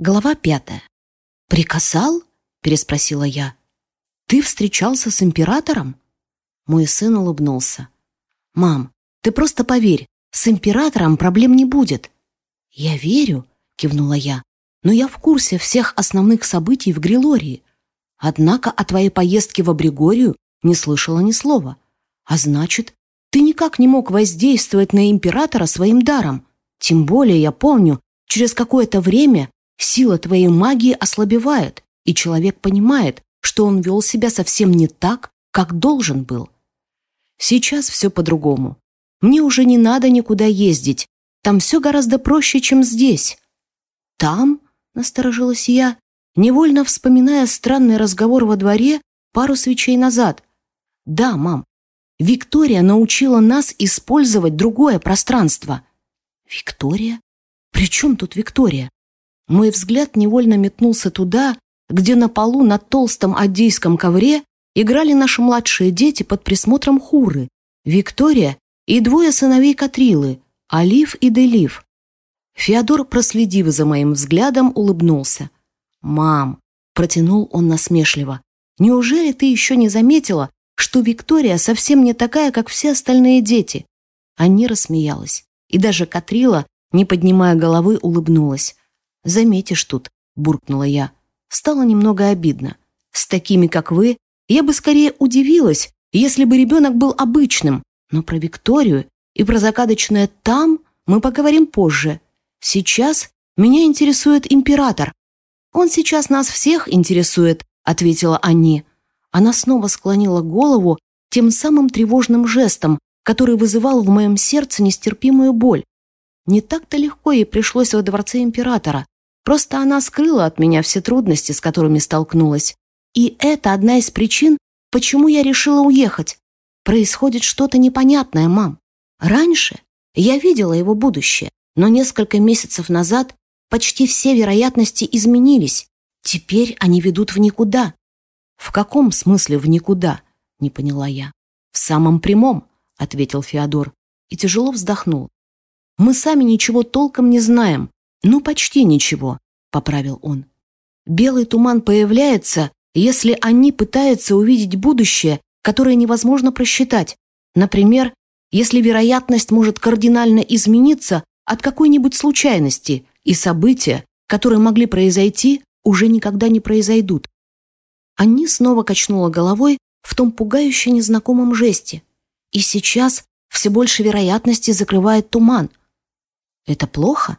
Глава пятая. «Прикасал?» — переспросила я. «Ты встречался с императором?» Мой сын улыбнулся. «Мам, ты просто поверь, с императором проблем не будет». «Я верю», — кивнула я, «но я в курсе всех основных событий в Грилории. Однако о твоей поездке в Абригорию не слышала ни слова. А значит, ты никак не мог воздействовать на императора своим даром. Тем более я помню, через какое-то время Сила твоей магии ослабевает, и человек понимает, что он вел себя совсем не так, как должен был. Сейчас все по-другому. Мне уже не надо никуда ездить. Там все гораздо проще, чем здесь. Там, насторожилась я, невольно вспоминая странный разговор во дворе пару свечей назад. Да, мам, Виктория научила нас использовать другое пространство. Виктория? При чем тут Виктория? Мой взгляд невольно метнулся туда, где на полу на толстом аддийском ковре играли наши младшие дети под присмотром Хуры, Виктория и двое сыновей Катрилы, Алиф и Делив. Феодор, проследив за моим взглядом, улыбнулся. «Мам», — протянул он насмешливо, «неужели ты еще не заметила, что Виктория совсем не такая, как все остальные дети?» Анни рассмеялась, и даже Катрила, не поднимая головы, улыбнулась. «Заметишь тут», — буркнула я. Стало немного обидно. «С такими, как вы, я бы скорее удивилась, если бы ребенок был обычным, но про Викторию и про закадочное «там» мы поговорим позже. Сейчас меня интересует император». «Он сейчас нас всех интересует», — ответила Анни. Она снова склонила голову тем самым тревожным жестом, который вызывал в моем сердце нестерпимую боль. Не так-то легко ей пришлось во дворце императора. Просто она скрыла от меня все трудности, с которыми столкнулась. И это одна из причин, почему я решила уехать. Происходит что-то непонятное, мам. Раньше я видела его будущее, но несколько месяцев назад почти все вероятности изменились. Теперь они ведут в никуда. В каком смысле в никуда? Не поняла я. В самом прямом, ответил Феодор и тяжело вздохнул. Мы сами ничего толком не знаем, «Ну, почти ничего», — поправил он. «Белый туман появляется, если они пытаются увидеть будущее, которое невозможно просчитать. Например, если вероятность может кардинально измениться от какой-нибудь случайности, и события, которые могли произойти, уже никогда не произойдут. Анни снова качнула головой в том пугающе незнакомом жесте. И сейчас все больше вероятности закрывает туман. Это плохо?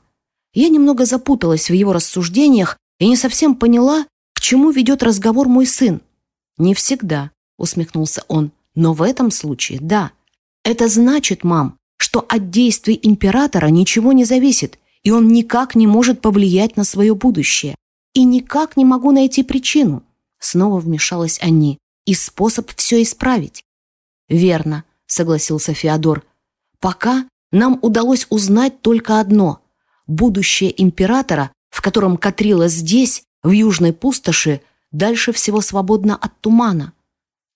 Я немного запуталась в его рассуждениях и не совсем поняла, к чему ведет разговор мой сын. «Не всегда», — усмехнулся он, — «но в этом случае да. Это значит, мам, что от действий императора ничего не зависит, и он никак не может повлиять на свое будущее. И никак не могу найти причину». Снова вмешалась Анни. «И способ все исправить». «Верно», — согласился Феодор. «Пока нам удалось узнать только одно — будущее императора, в котором Катрила здесь, в южной пустоши, дальше всего свободно от тумана.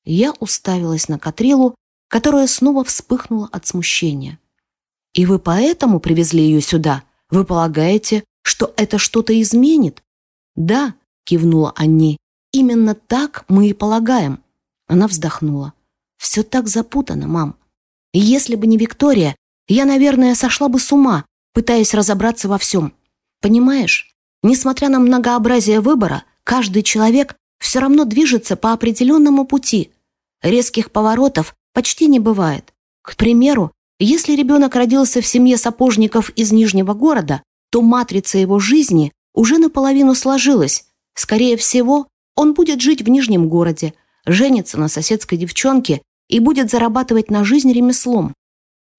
Я уставилась на Катрилу, которая снова вспыхнула от смущения. «И вы поэтому привезли ее сюда? Вы полагаете, что это что-то изменит?» «Да», — кивнула Анни, — «именно так мы и полагаем». Она вздохнула. «Все так запутано, мам. Если бы не Виктория, я, наверное, сошла бы с ума, пытаясь разобраться во всем. Понимаешь, несмотря на многообразие выбора, каждый человек все равно движется по определенному пути. Резких поворотов почти не бывает. К примеру, если ребенок родился в семье сапожников из Нижнего города, то матрица его жизни уже наполовину сложилась. Скорее всего, он будет жить в Нижнем городе, женится на соседской девчонке и будет зарабатывать на жизнь ремеслом.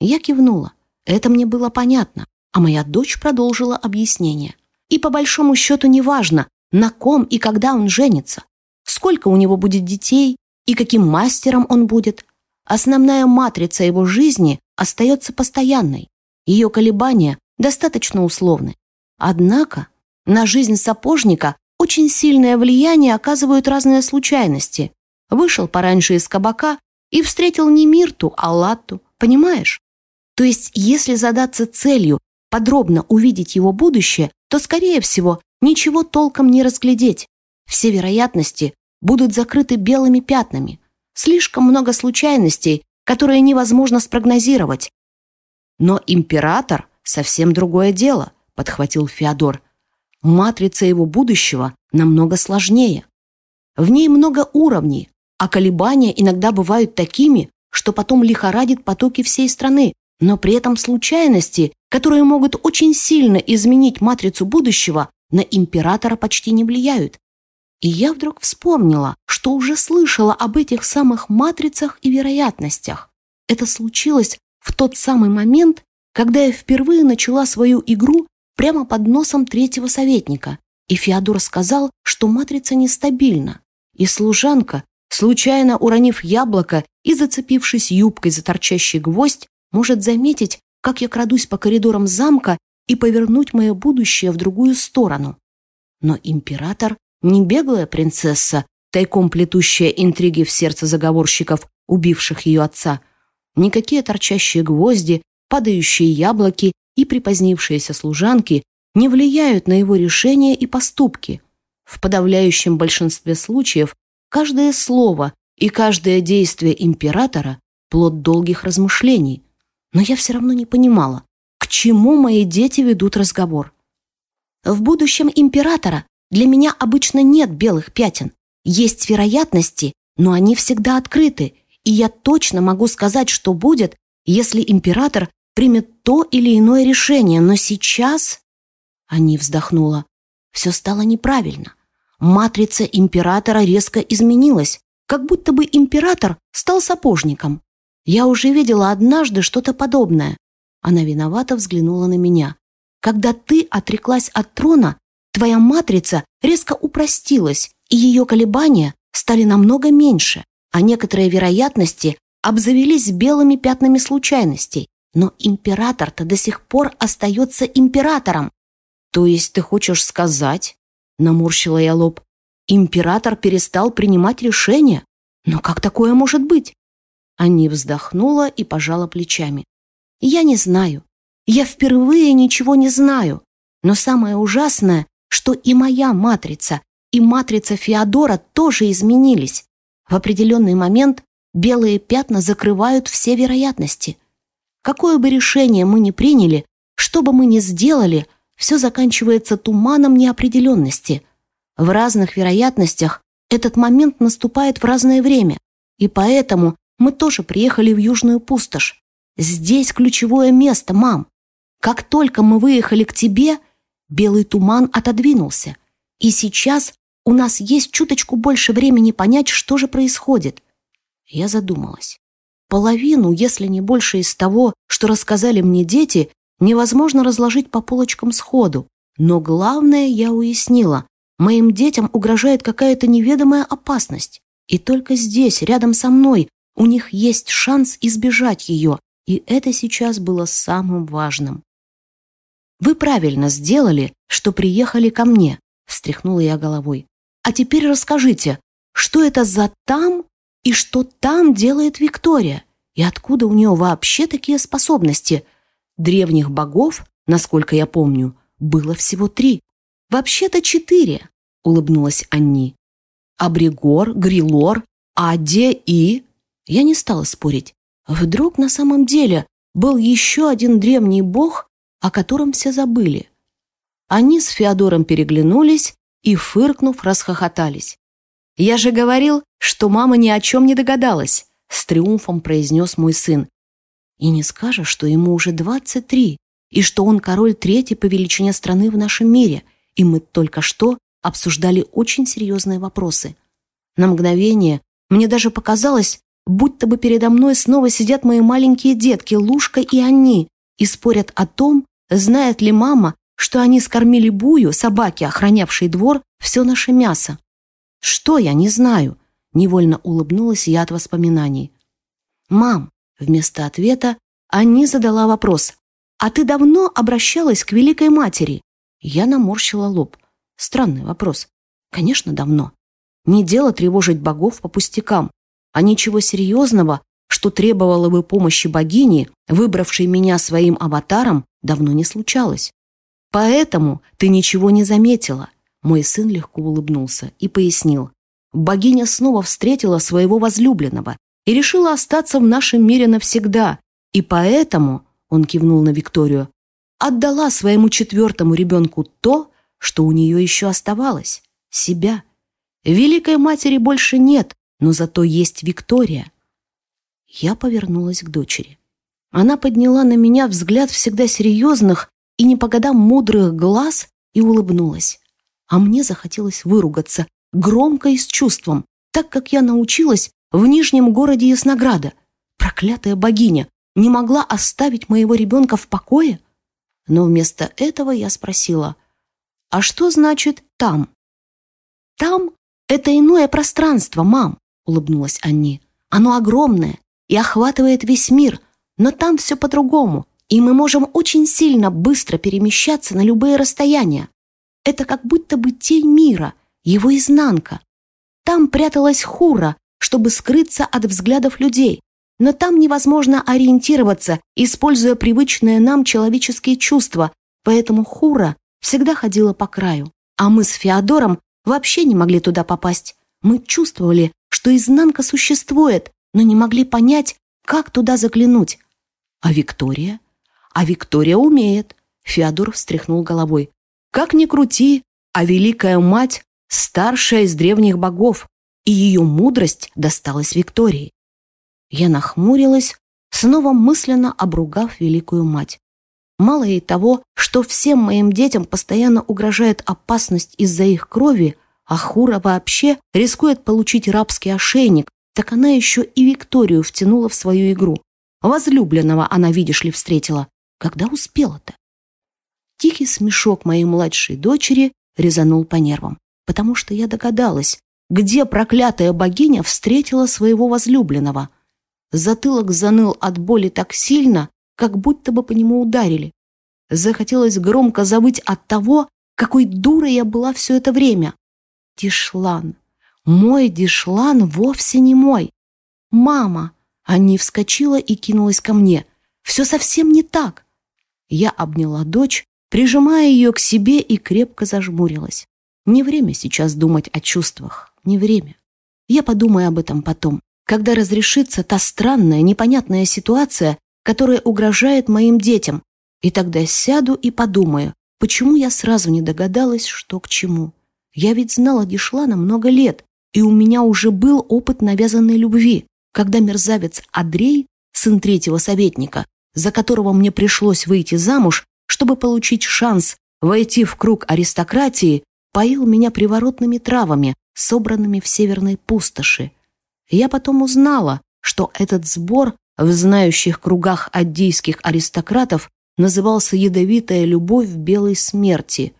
Я кивнула. Это мне было понятно. А моя дочь продолжила объяснение. И по большому счету неважно, на ком и когда он женится, сколько у него будет детей и каким мастером он будет. Основная матрица его жизни остается постоянной. Ее колебания достаточно условны. Однако на жизнь сапожника очень сильное влияние оказывают разные случайности. Вышел пораньше из кабака и встретил не Мирту, а Латту, понимаешь? То есть, если задаться целью подробно увидеть его будущее, то, скорее всего, ничего толком не разглядеть. Все вероятности будут закрыты белыми пятнами. Слишком много случайностей, которые невозможно спрогнозировать. Но император — совсем другое дело, подхватил Феодор. Матрица его будущего намного сложнее. В ней много уровней, а колебания иногда бывают такими, что потом лихорадит потоки всей страны, но при этом случайности, которые могут очень сильно изменить матрицу будущего, на императора почти не влияют. И я вдруг вспомнила, что уже слышала об этих самых матрицах и вероятностях. Это случилось в тот самый момент, когда я впервые начала свою игру прямо под носом третьего советника, и Феодор сказал, что матрица нестабильна, и служанка, случайно уронив яблоко и зацепившись юбкой за торчащий гвоздь, может заметить, как я крадусь по коридорам замка и повернуть мое будущее в другую сторону. Но император не беглая принцесса, тайком плетущая интриги в сердце заговорщиков, убивших ее отца. Никакие торчащие гвозди, падающие яблоки и припозднившиеся служанки не влияют на его решения и поступки. В подавляющем большинстве случаев каждое слово и каждое действие императора – плод долгих размышлений. Но я все равно не понимала, к чему мои дети ведут разговор. В будущем императора для меня обычно нет белых пятен. Есть вероятности, но они всегда открыты, и я точно могу сказать, что будет, если император примет то или иное решение, но сейчас...» Они вздохнула. Все стало неправильно. Матрица императора резко изменилась, как будто бы император стал сапожником. Я уже видела однажды что-то подобное. Она виновато взглянула на меня. Когда ты отреклась от трона, твоя матрица резко упростилась, и ее колебания стали намного меньше, а некоторые вероятности обзавелись белыми пятнами случайностей. Но император-то до сих пор остается императором. То есть ты хочешь сказать, наморщила я лоб, император перестал принимать решения? Но как такое может быть? Анни вздохнула и пожала плечами. Я не знаю. Я впервые ничего не знаю. Но самое ужасное, что и моя матрица, и матрица Феодора тоже изменились. В определенный момент белые пятна закрывают все вероятности. Какое бы решение мы ни приняли, что бы мы ни сделали, все заканчивается туманом неопределенности. В разных вероятностях этот момент наступает в разное время, и поэтому мы тоже приехали в Южную пустошь. Здесь ключевое место, мам. Как только мы выехали к тебе, белый туман отодвинулся. И сейчас у нас есть чуточку больше времени понять, что же происходит. Я задумалась. Половину, если не больше из того, что рассказали мне дети, невозможно разложить по полочкам сходу. Но главное я уяснила. Моим детям угрожает какая-то неведомая опасность. И только здесь, рядом со мной, у них есть шанс избежать ее, и это сейчас было самым важным. «Вы правильно сделали, что приехали ко мне», — встряхнула я головой. «А теперь расскажите, что это за там и что там делает Виктория? И откуда у нее вообще такие способности? Древних богов, насколько я помню, было всего три. Вообще-то четыре», — улыбнулась Анни. «Абригор, Грилор, Аде и...» Я не стала спорить. Вдруг на самом деле был еще один древний бог, о котором все забыли. Они с Феодором переглянулись и, фыркнув, расхохотались. «Я же говорил, что мама ни о чем не догадалась», с триумфом произнес мой сын. «И не скажешь, что ему уже двадцать три, и что он король третий по величине страны в нашем мире, и мы только что обсуждали очень серьезные вопросы. На мгновение мне даже показалось, будто бы передо мной снова сидят мои маленькие детки Лушка и они и спорят о том, знает ли мама, что они скормили Бую, собаке, охранявшей двор, все наше мясо. Что я не знаю, невольно улыбнулась я от воспоминаний. Мам, вместо ответа Анни задала вопрос. «А ты давно обращалась к Великой Матери?» Я наморщила лоб. Странный вопрос. Конечно, давно. Не дело тревожить богов по пустякам а ничего серьезного, что требовало бы помощи богини, выбравшей меня своим аватаром, давно не случалось. Поэтому ты ничего не заметила. Мой сын легко улыбнулся и пояснил. Богиня снова встретила своего возлюбленного и решила остаться в нашем мире навсегда. И поэтому, он кивнул на Викторию, отдала своему четвертому ребенку то, что у нее еще оставалось – себя. Великой матери больше нет, но зато есть Виктория. Я повернулась к дочери. Она подняла на меня взгляд всегда серьезных и не по годам мудрых глаз и улыбнулась. А мне захотелось выругаться, громко и с чувством, так как я научилась в Нижнем городе Яснограда. Проклятая богиня не могла оставить моего ребенка в покое? Но вместо этого я спросила, а что значит «там»? «Там» — это иное пространство, мам, улыбнулась Анни. Оно огромное и охватывает весь мир, но там все по-другому, и мы можем очень сильно быстро перемещаться на любые расстояния. Это как будто бы тень мира, его изнанка. Там пряталась Хура, чтобы скрыться от взглядов людей, но там невозможно ориентироваться, используя привычные нам человеческие чувства, поэтому Хура всегда ходила по краю. А мы с Феодором вообще не могли туда попасть. Мы чувствовали, что изнанка существует, но не могли понять, как туда заглянуть. А Виктория? А Виктория умеет. Феодор встряхнул головой. Как ни крути, а Великая Мать старшая из древних богов, и ее мудрость досталась Виктории. Я нахмурилась, снова мысленно обругав Великую Мать. Мало ей того, что всем моим детям постоянно угрожает опасность из-за их крови, а Хура вообще рискует получить рабский ошейник, так она еще и Викторию втянула в свою игру. Возлюбленного она, видишь ли, встретила. Когда успела-то? Тихий смешок моей младшей дочери резанул по нервам потому что я догадалась, где проклятая богиня встретила своего возлюбленного. Затылок заныл от боли так сильно, как будто бы по нему ударили. Захотелось громко забыть от того, какой дурой я была все это время. Дишлан. Мой Дишлан вовсе не мой. Мама. Анни вскочила и кинулась ко мне. Все совсем не так. Я обняла дочь, прижимая ее к себе и крепко зажмурилась. Не время сейчас думать о чувствах, не время. Я подумаю об этом потом, когда разрешится та странная, непонятная ситуация, которая угрожает моим детям. И тогда сяду и подумаю, почему я сразу не догадалась, что к чему. Я ведь знала Дишлана много лет, и у меня уже был опыт навязанной любви, когда мерзавец Адрей, сын третьего советника, за которого мне пришлось выйти замуж, чтобы получить шанс войти в круг аристократии, поил меня приворотными травами, собранными в северной пустоши. Я потом узнала, что этот сбор в знающих кругах аддийских аристократов назывался «Ядовитая любовь белой смерти».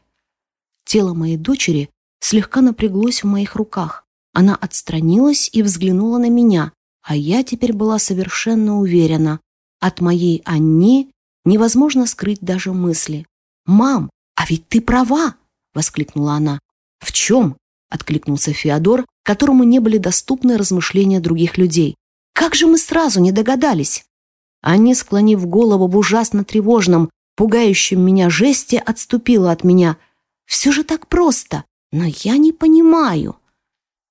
Тело моей дочери слегка напряглось в моих руках. Она отстранилась и взглянула на меня, а я теперь была совершенно уверена. От моей Анни невозможно скрыть даже мысли. «Мам, а ведь ты права!» — воскликнула она. «В чем?» — откликнулся Феодор, которому не были доступны размышления других людей. «Как же мы сразу не догадались?» Анни, склонив голову в ужасно тревожном, пугающем меня жесте, отступила от меня. «Все же так просто, но я не понимаю».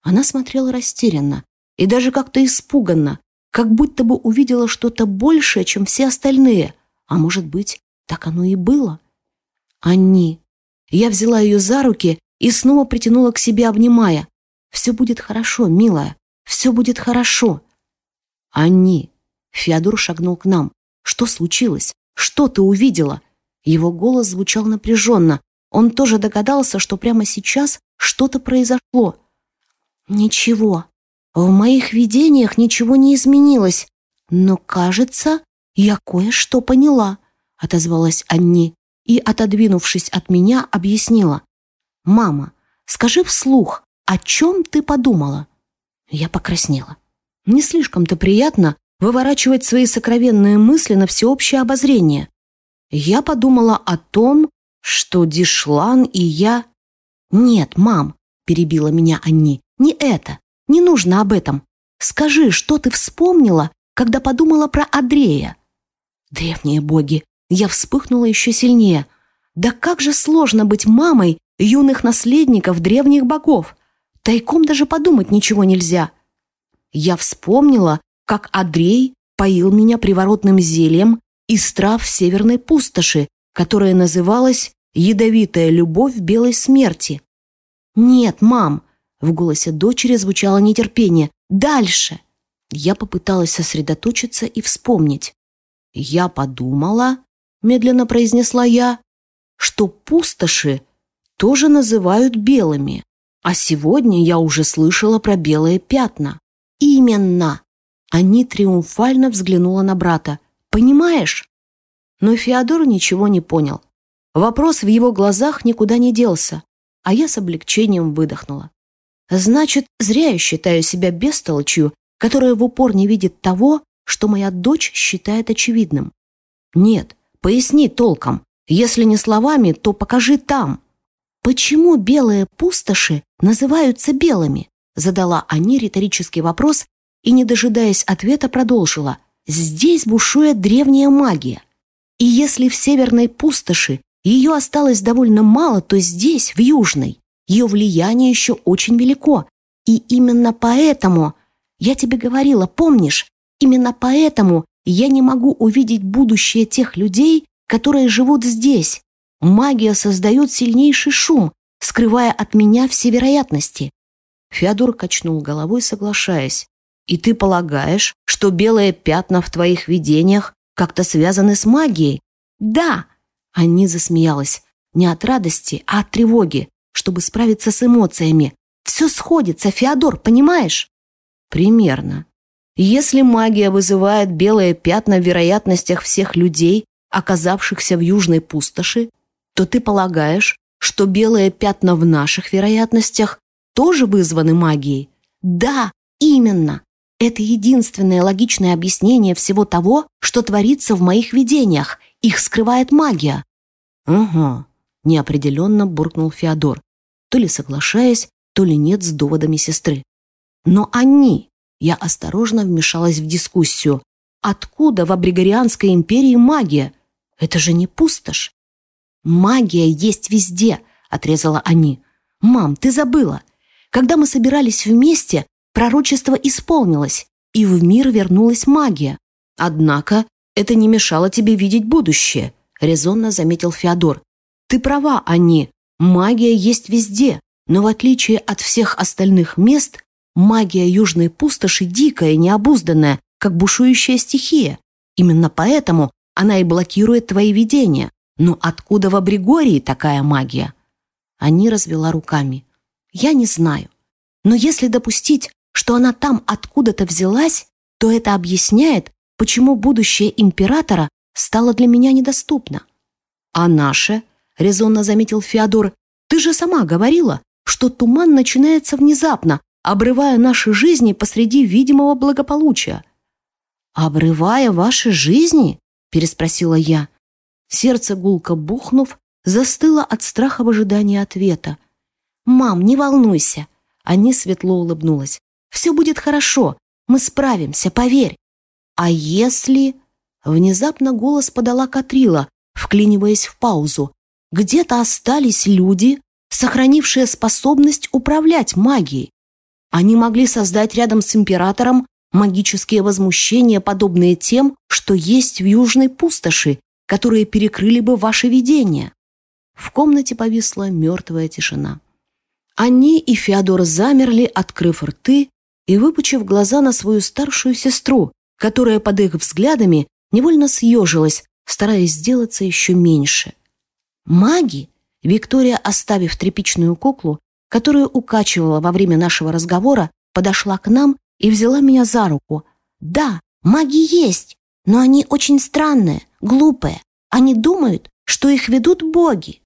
Она смотрела растерянно и даже как-то испуганно, как будто бы увидела что-то большее, чем все остальные. А может быть, так оно и было? «Анни, я взяла ее за руки и снова притянула к себе, обнимая. «Все будет хорошо, милая, все будет хорошо». «Анни!» Феодор шагнул к нам. «Что случилось? Что ты увидела?» Его голос звучал напряженно. Он тоже догадался, что прямо сейчас что-то произошло. «Ничего. В моих видениях ничего не изменилось. Но, кажется, я кое-что поняла», — отозвалась Анни и, отодвинувшись от меня, объяснила. «Мама, скажи вслух, о чем ты подумала?» Я покраснела. Не слишком-то приятно выворачивать свои сокровенные мысли на всеобщее обозрение. Я подумала о том, что Дишлан и я... «Нет, мам», — перебила меня Анни, — «не это. Не нужно об этом. Скажи, что ты вспомнила, когда подумала про Андрея?» Древние боги, я вспыхнула еще сильнее. Да как же сложно быть мамой юных наследников древних богов! Тайком даже подумать ничего нельзя. Я вспомнила, как Андрей поил меня приворотным зельем из трав северной пустоши, которое называлось «Ядовитая любовь белой смерти». «Нет, мам!» — в голосе дочери звучало нетерпение. «Дальше!» Я попыталась сосредоточиться и вспомнить. «Я подумала», — медленно произнесла я, «что пустоши тоже называют белыми, а сегодня я уже слышала про белые пятна». «Именно!» Они триумфально взглянула на брата. «Понимаешь?» Но Феодор ничего не понял. Вопрос в его глазах никуда не делся, а я с облегчением выдохнула. Значит, зря я считаю себя бестолочью, которая в упор не видит того, что моя дочь считает очевидным. Нет, поясни толком. Если не словами, то покажи там. Почему белые пустоши называются белыми? Задала они риторический вопрос и, не дожидаясь ответа, продолжила. Здесь бушует древняя магия. И если в северной пустоши ее осталось довольно мало, то здесь, в южной, ее влияние еще очень велико. И именно поэтому, я тебе говорила, помнишь, именно поэтому я не могу увидеть будущее тех людей, которые живут здесь. Магия создает сильнейший шум, скрывая от меня все вероятности. Феодор качнул головой, соглашаясь. «И ты полагаешь, что белые пятна в твоих видениях как-то связаны с магией?» «Да!» Анни засмеялась. Не от радости, а от тревоги, чтобы справиться с эмоциями. «Все сходится, Феодор, понимаешь?» «Примерно. Если магия вызывает белые пятна в вероятностях всех людей, оказавшихся в южной пустоши, то ты полагаешь, что белые пятна в наших вероятностях тоже вызваны магией? Да, именно. Это единственное логичное объяснение всего того, что творится в моих видениях. Их скрывает магия. Угу, неопределенно буркнул Феодор, то ли соглашаясь, то ли нет с доводами сестры. Но они, я осторожно вмешалась в дискуссию, откуда в Абригорианской империи магия? Это же не пустошь. Магия есть везде, отрезала они. Мам, ты забыла. Когда мы собирались вместе, пророчество исполнилось, и в мир вернулась магия. Однако это не мешало тебе видеть будущее, резонно заметил Феодор. Ты права, Анни, магия есть везде, но в отличие от всех остальных мест, магия южной пустоши дикая, необузданная, как бушующая стихия. Именно поэтому она и блокирует твои видения. Но откуда в Абригории такая магия? Они развела руками. Я не знаю. Но если допустить, что она там откуда-то взялась, то это объясняет, почему будущее императора стало для меня недоступно. А наше, резонно заметил Феодор, ты же сама говорила, что туман начинается внезапно, обрывая наши жизни посреди видимого благополучия. «Обрывая ваши жизни?» – переспросила я. Сердце гулко бухнув, застыло от страха в ожидании ответа. «Мам, не волнуйся!» Они светло улыбнулась. «Все будет хорошо, мы справимся, поверь!» «А если...» Внезапно голос подала Катрила, вклиниваясь в паузу. «Где-то остались люди, сохранившие способность управлять магией. Они могли создать рядом с императором магические возмущения, подобные тем, что есть в южной пустоши, которые перекрыли бы ваше видение». В комнате повисла мертвая тишина. Они и Феодор замерли, открыв рты и выпучив глаза на свою старшую сестру, которая под их взглядами невольно съежилась, стараясь сделаться еще меньше. Маги, Виктория, оставив тряпичную куклу, которую укачивала во время нашего разговора, подошла к нам и взяла меня за руку. «Да, маги есть, но они очень странные, глупые. Они думают, что их ведут боги».